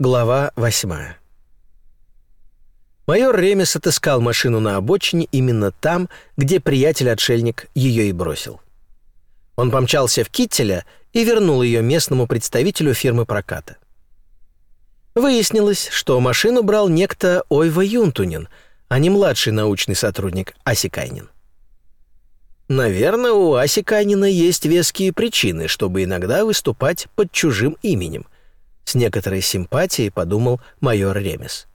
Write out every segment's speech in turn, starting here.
Глава восьмая. Майор Ремес отыскал машину на обочине именно там, где приятель-отшельник ее и бросил. Он помчался в Киттеля и вернул ее местному представителю фирмы проката. Выяснилось, что машину брал некто Ойва Юнтунин, а не младший научный сотрудник Аси Кайнин. Наверное, у Аси Кайнина есть веские причины, чтобы иногда выступать под чужим именем — с некоторой симпатией подумал майор Ремес.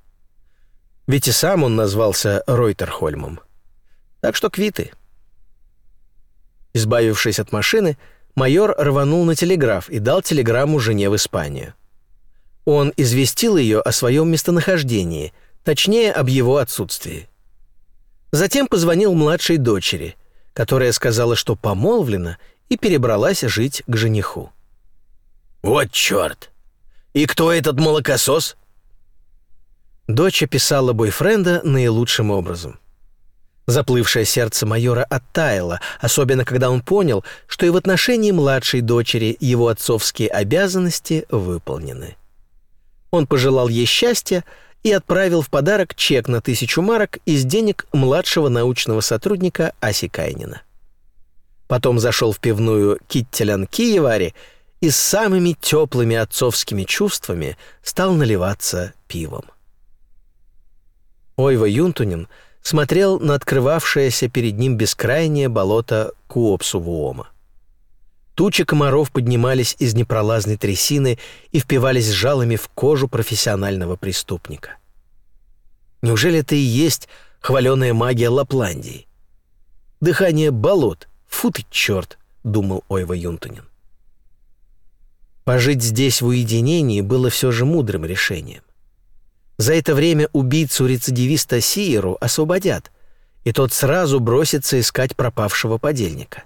Ведь и сам он назвался Ройтерхольмом. Так что квиты. Избавившись от машины, майор рванул на телеграф и дал телеграмму жене в Испанию. Он известил ее о своем местонахождении, точнее, об его отсутствии. Затем позвонил младшей дочери, которая сказала, что помолвлена и перебралась жить к жениху. «Вот черт!» «И кто этот молокосос?» Дочь описала бойфренда наилучшим образом. Заплывшее сердце майора оттаяло, особенно когда он понял, что и в отношении младшей дочери его отцовские обязанности выполнены. Он пожелал ей счастья и отправил в подарок чек на тысячу марок из денег младшего научного сотрудника Аси Кайнина. Потом зашел в пивную «Киттелян Киевари» и с самыми теплыми отцовскими чувствами стал наливаться пивом. Ойва Юнтунин смотрел на открывавшееся перед ним бескрайнее болото Куопсу-Вуома. Тучи комаров поднимались из непролазной трясины и впивались жалами в кожу профессионального преступника. Неужели это и есть хваленая магия Лапландии? Дыхание болот, фу ты черт, думал Ойва Юнтунин. Пожить здесь в уединении было все же мудрым решением. За это время убийцу-рецидивиста Сиеру освободят, и тот сразу бросится искать пропавшего подельника.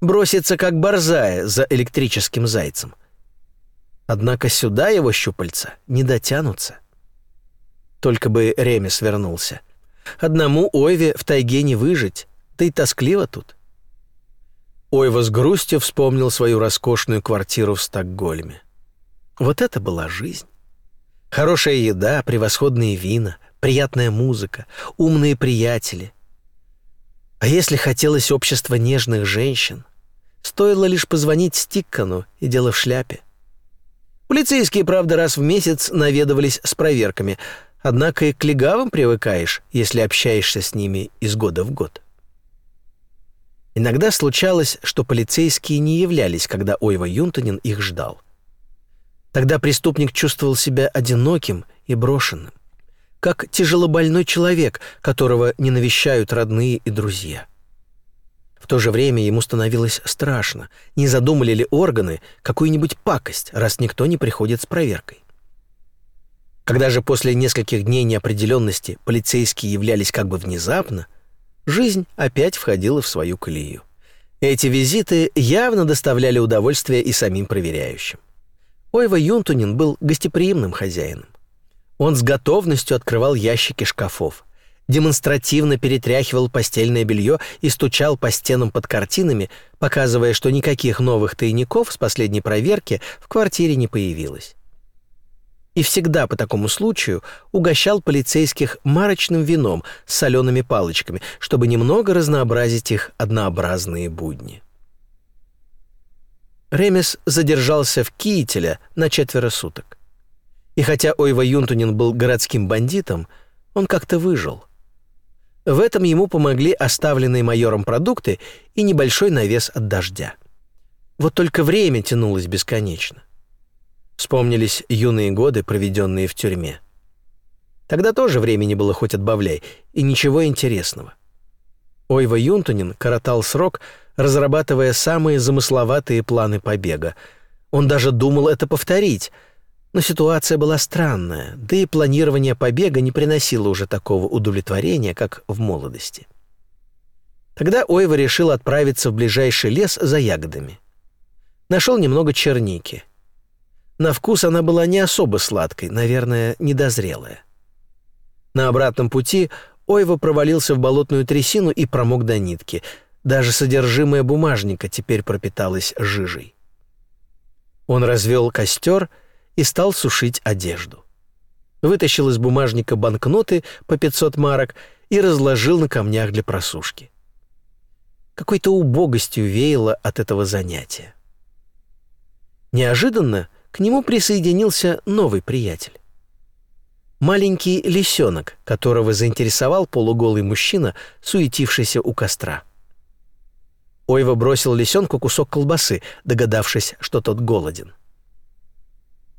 Бросится как борзая за электрическим зайцем. Однако сюда его щупальца не дотянутся. Только бы Ремес вернулся. Одному Ойве в тайге не выжить, да и тоскливо тут. Ойва с грустью вспомнил свою роскошную квартиру в Стокгольме. Вот это была жизнь. Хорошая еда, превосходные вина, приятная музыка, умные приятели. А если хотелось общества нежных женщин, стоило лишь позвонить Стиккану и дело в шляпе. Полицейские, правда, раз в месяц наведывались с проверками, однако и к легавым привыкаешь, если общаешься с ними из года в год. Иногда случалось, что полицейские не являлись, когда Ойва Юнтонин их ждал. Тогда преступник чувствовал себя одиноким и брошенным, как тяжелобольной человек, которого не навещают родные и друзья. В то же время ему становилось страшно, не задумали ли органы какую-нибудь пакость, раз никто не приходит с проверкой. Когда же после нескольких дней неопределенности полицейские являлись как бы внезапно, жизнь опять входила в свою колею. Эти визиты явно доставляли удовольствие и самим проверяющим. Ойва Юнтунин был гостеприимным хозяином. Он с готовностью открывал ящики шкафов, демонстративно перетряхивал постельное белье и стучал по стенам под картинами, показывая, что никаких новых тайников с последней проверки в квартире не появилось и всегда по такому случаю угощал полицейских марочным вином с солеными палочками, чтобы немного разнообразить их однообразные будни. Ремес задержался в Киителе на четверо суток. И хотя Ойва Юнтунин был городским бандитом, он как-то выжил. В этом ему помогли оставленные майором продукты и небольшой навес от дождя. Вот только время тянулось бесконечно. Вспомнились юные годы, проведенные в тюрьме. Тогда тоже времени было хоть отбавляй, и ничего интересного. Ойва Юнтунин коротал срок, разрабатывая самые замысловатые планы побега. Он даже думал это повторить, но ситуация была странная, да и планирование побега не приносило уже такого удовлетворения, как в молодости. Тогда Ойва решил отправиться в ближайший лес за ягодами. Нашел немного черники — на вкус она была не особо сладкой, наверное, недозрелая. На обратном пути Ойва провалился в болотную трясину и промок до нитки. Даже содержимое бумажника теперь пропиталось жижей. Он развел костер и стал сушить одежду. Вытащил из бумажника банкноты по 500 марок и разложил на камнях для просушки. Какой-то убогостью веяло от этого занятия. Неожиданно к нему присоединился новый приятель. Маленький лисенок, которого заинтересовал полуголый мужчина, суетившийся у костра. Ойва бросил лисенку кусок колбасы, догадавшись, что тот голоден.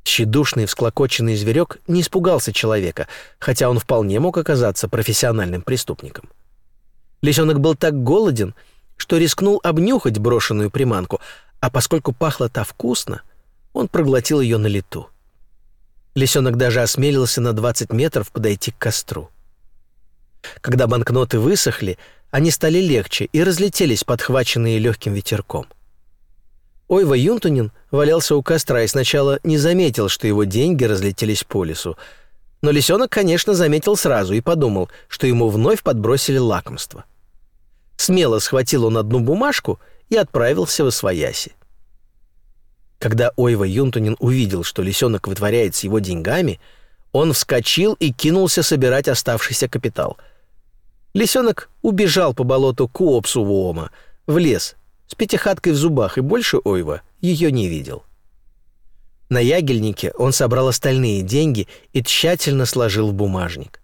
Щедушный, всклокоченный зверек не испугался человека, хотя он вполне мог оказаться профессиональным преступником. Лисенок был так голоден, что рискнул обнюхать брошенную приманку, а поскольку пахло та вкусно, он проглотил ее на лету. Лисенок даже осмелился на 20 метров подойти к костру. Когда банкноты высохли, они стали легче и разлетелись, подхваченные легким ветерком. Ойва Юнтунин валялся у костра и сначала не заметил, что его деньги разлетелись по лесу. Но лисенок, конечно, заметил сразу и подумал, что ему вновь подбросили лакомство. Смело схватил он одну бумажку и отправился в Освояси. Когда Ойва Юнтунин увидел, что лисенок вытворяет с его деньгами, он вскочил и кинулся собирать оставшийся капитал. Лисенок убежал по болоту Куопсу Воома, в лес, с пятихаткой в зубах, и больше Ойва ее не видел. На ягельнике он собрал остальные деньги и тщательно сложил в бумажник.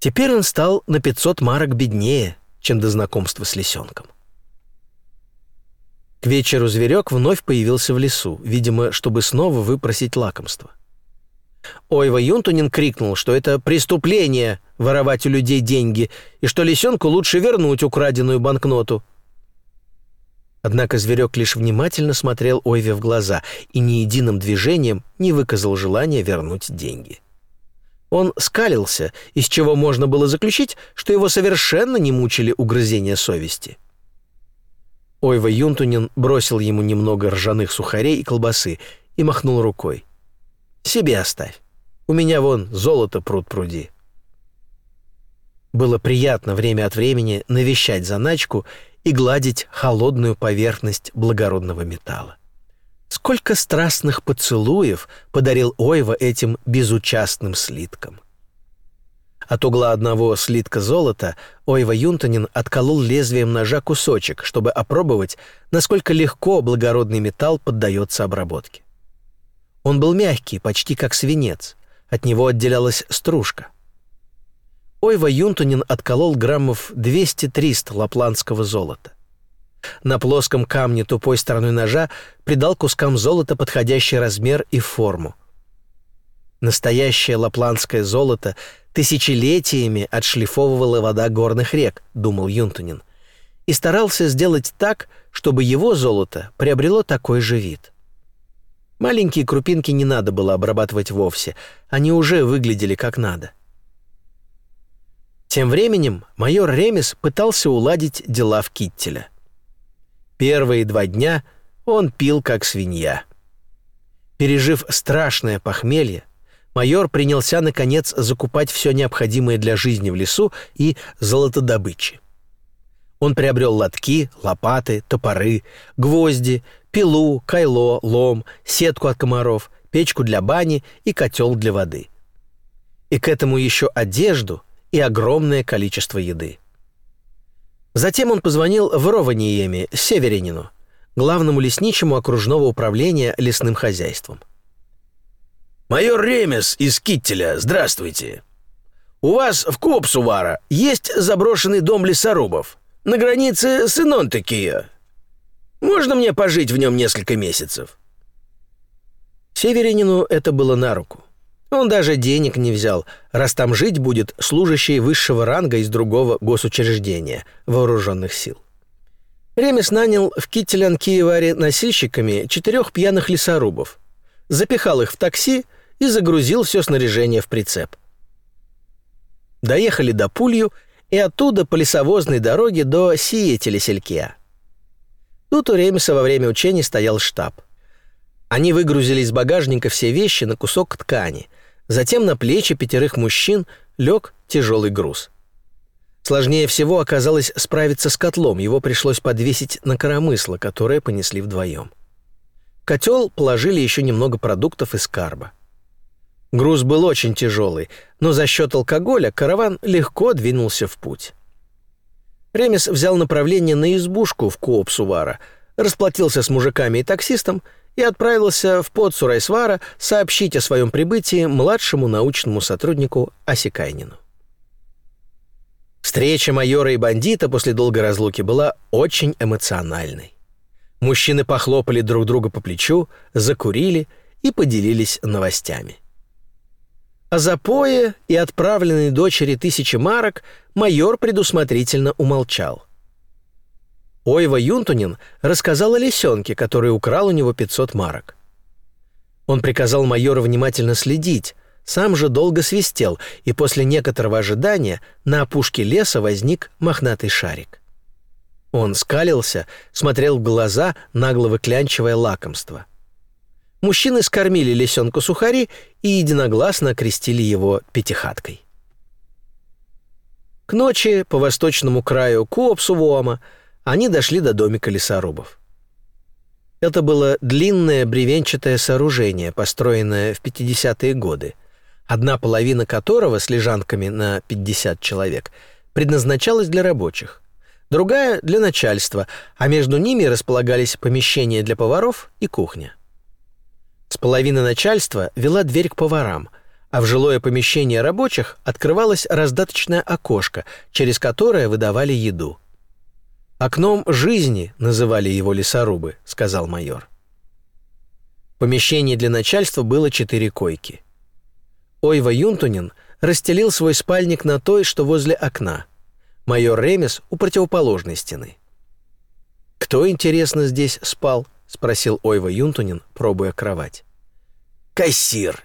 Теперь он стал на 500 марок беднее, чем до знакомства с лисенком. К вечеру зверек вновь появился в лесу, видимо, чтобы снова выпросить лакомство. Ойва Юнтунин крикнул, что это преступление воровать у людей деньги и что лисенку лучше вернуть украденную банкноту. Однако зверек лишь внимательно смотрел Ойве в глаза и ни единым движением не выказал желания вернуть деньги. Он скалился, из чего можно было заключить, что его совершенно не мучили угрызения совести. Ойва Юнтунин бросил ему немного ржаных сухарей и колбасы и махнул рукой. «Себе оставь. У меня вон золото пруд пруди». Было приятно время от времени навещать заначку и гладить холодную поверхность благородного металла. Сколько страстных поцелуев подарил Ойва этим безучастным слиткам. От угла одного слитка золота Ойва Юнтонин отколол лезвием ножа кусочек, чтобы опробовать, насколько легко благородный металл поддается обработке. Он был мягкий, почти как свинец. От него отделялась стружка. Ойва Юнтонин отколол граммов 200-300 лапландского золота. На плоском камне тупой стороной ножа придал кускам золота подходящий размер и форму. Настоящее лапландское золото тысячелетиями отшлифовывала вода горных рек, думал Юнтунин, и старался сделать так, чтобы его золото приобрело такой же вид. Маленькие крупинки не надо было обрабатывать вовсе, они уже выглядели как надо. Тем временем майор Ремес пытался уладить дела в Киттеля. Первые два дня он пил как свинья. Пережив страшное похмелье, майор принялся, наконец, закупать все необходимое для жизни в лесу и золотодобычи. Он приобрел лотки, лопаты, топоры, гвозди, пилу, кайло, лом, сетку от комаров, печку для бани и котел для воды. И к этому еще одежду и огромное количество еды. Затем он позвонил в Рованиеме, северянину, главному лесничему окружного управления лесным хозяйством. «Майор Ремес из Киттеля, здравствуйте. У вас в Копсувара есть заброшенный дом лесорубов на границе с Инонтекия. Можно мне пожить в нем несколько месяцев?» Северянину это было на руку. Он даже денег не взял, раз там жить будет служащий высшего ранга из другого госучреждения вооруженных сил. Ремес нанял в Киттелянкиеваре носильщиками четырех пьяных лесорубов, запихал их в такси и загрузил все снаряжение в прицеп. Доехали до Пулью и оттуда по лесовозной дороге до Сиетеля-Селькия. Тут у Ремеса во время учений стоял штаб. Они выгрузили из багажника все вещи на кусок ткани, затем на плечи пятерых мужчин лег тяжелый груз. Сложнее всего оказалось справиться с котлом, его пришлось подвесить на коромысло, которое понесли вдвоем. котел положили еще немного продуктов из карба. Груз был очень тяжелый, но за счет алкоголя караван легко двинулся в путь. Ремес взял направление на избушку в Куопсувара, расплатился с мужиками и таксистом и отправился в под Сурайсвара сообщить о своем прибытии младшему научному сотруднику Асикайнину. Встреча майора и бандита после долгой разлуки была очень эмоциональной. Мужчины похлопали друг друга по плечу, закурили и поделились новостями. О запое и отправленной дочери тысячи марок майор предусмотрительно умолчал. Ойва Юнтунин рассказал о лисенке, который украл у него 500 марок. Он приказал майору внимательно следить, сам же долго свистел, и после некоторого ожидания на опушке леса возник мохнатый шарик. Он скалился, смотрел в глаза, нагло выклянчивая лакомство. Мужчины скормили лисенку сухари и единогласно окрестили его пятихаткой. К ночи по восточному краю Куопсувоама они дошли до домика лесорубов. Это было длинное бревенчатое сооружение, построенное в 50-е годы, одна половина которого с лежанками на 50 человек предназначалась для рабочих, другая — для начальства, а между ними располагались помещения для поваров и кухня. С половины начальства вела дверь к поварам, а в жилое помещение рабочих открывалось раздаточное окошко, через которое выдавали еду. «Окном жизни» называли его лесорубы, сказал майор. В помещении для начальства было четыре койки. Ойва Юнтунин расстелил свой спальник на той, что возле окна. Майор Ремес у противоположной стены. «Кто, интересно, здесь спал?» — спросил Ойва Юнтунин, пробуя кровать. «Кассир»,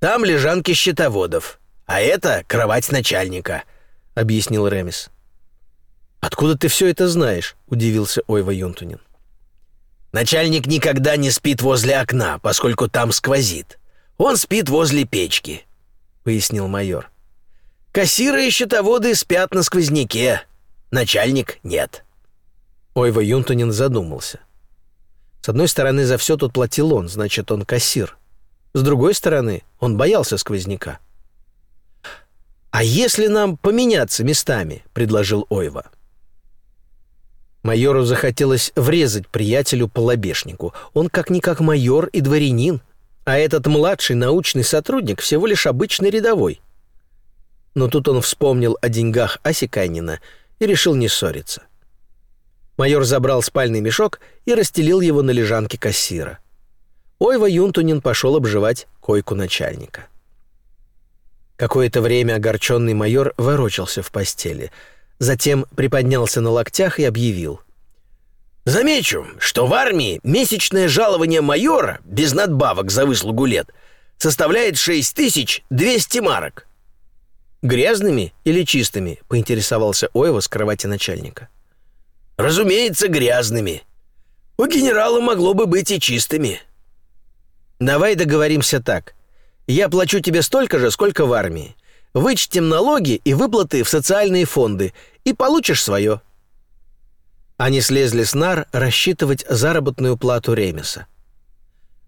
там лежанки счетоводов, а это кровать начальника», — объяснил Ремис. «Откуда ты все это знаешь?» — удивился Ойва Юнтунин. «Начальник никогда не спит возле окна, поскольку там сквозит. Он спит возле печки», — пояснил майор. «Кассиры и счетоводы спят на сквозняке. Начальник нет». Ойва Юнтунин задумался. С одной стороны, за все тут платил он, значит, он кассир. С другой стороны, он боялся сквозняка. «А если нам поменяться местами?» — предложил Ойва. Майору захотелось врезать приятелю по лобешнику. Он как-никак майор и дворянин, а этот младший научный сотрудник всего лишь обычный рядовой. Но тут он вспомнил о деньгах Асиканина и решил не ссориться. Майор забрал спальный мешок и расстелил его на лежанке кассира. Ойва Юнтунин пошел обживать койку начальника. Какое-то время огорченный майор ворочался в постели, затем приподнялся на локтях и объявил. «Замечу, что в армии месячное жалование майора, без надбавок за выслугу лет, составляет 6200 марок». «Грязными или чистыми?» — поинтересовался Ойва с кровати начальника. «Разумеется, грязными. У генерала могло бы быть и чистыми». Давай договоримся так. Я плачу тебе столько же, сколько в армии. Вычтем налоги и выплаты в социальные фонды, и получишь свое». Они слезли с нар рассчитывать заработную плату Ремеса.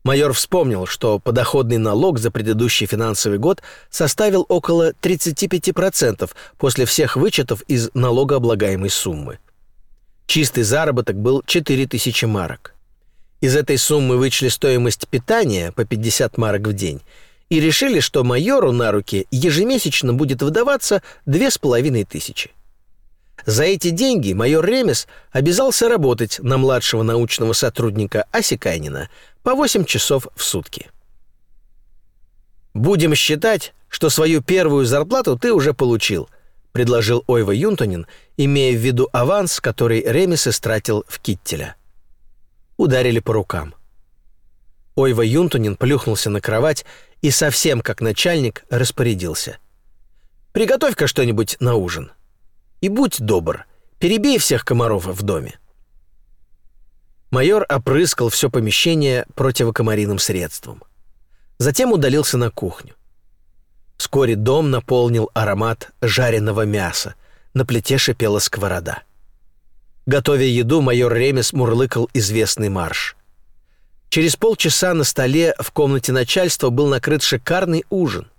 Майор вспомнил, что подоходный налог за предыдущий финансовый год составил около 35% после всех вычетов из налогооблагаемой суммы. Чистый заработок был 4000 марок. Из этой суммы вычли стоимость питания по 50 марок в день и решили, что майору на руки ежемесячно будет выдаваться две с половиной тысячи. За эти деньги майор Ремес обязался работать на младшего научного сотрудника Асикайнина по 8 часов в сутки. «Будем считать, что свою первую зарплату ты уже получил», предложил Ойва Юнтонин, имея в виду аванс, который Ремес истратил в Киттеля ударили по рукам. Ойва Юнтунин плюхнулся на кровать и совсем как начальник распорядился. «Приготовь-ка что-нибудь на ужин. И будь добр, перебей всех комаров в доме». Майор опрыскал все помещение противокомариным средством. Затем удалился на кухню. Вскоре дом наполнил аромат жареного мяса, на плите шипела сковорода. Готовя еду, майор Ремес мурлыкал известный марш. Через полчаса на столе в комнате начальства был накрыт шикарный ужин.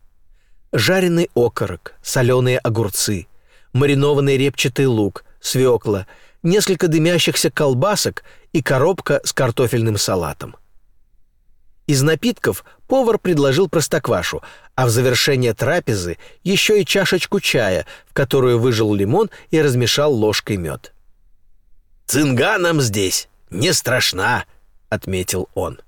Жареный окорок, соленые огурцы, маринованный репчатый лук, свекла, несколько дымящихся колбасок и коробка с картофельным салатом. Из напитков повар предложил простоквашу, а в завершение трапезы еще и чашечку чая, в которую выжал лимон и размешал ложкой мед. «Цинга нам здесь не страшна», — отметил он.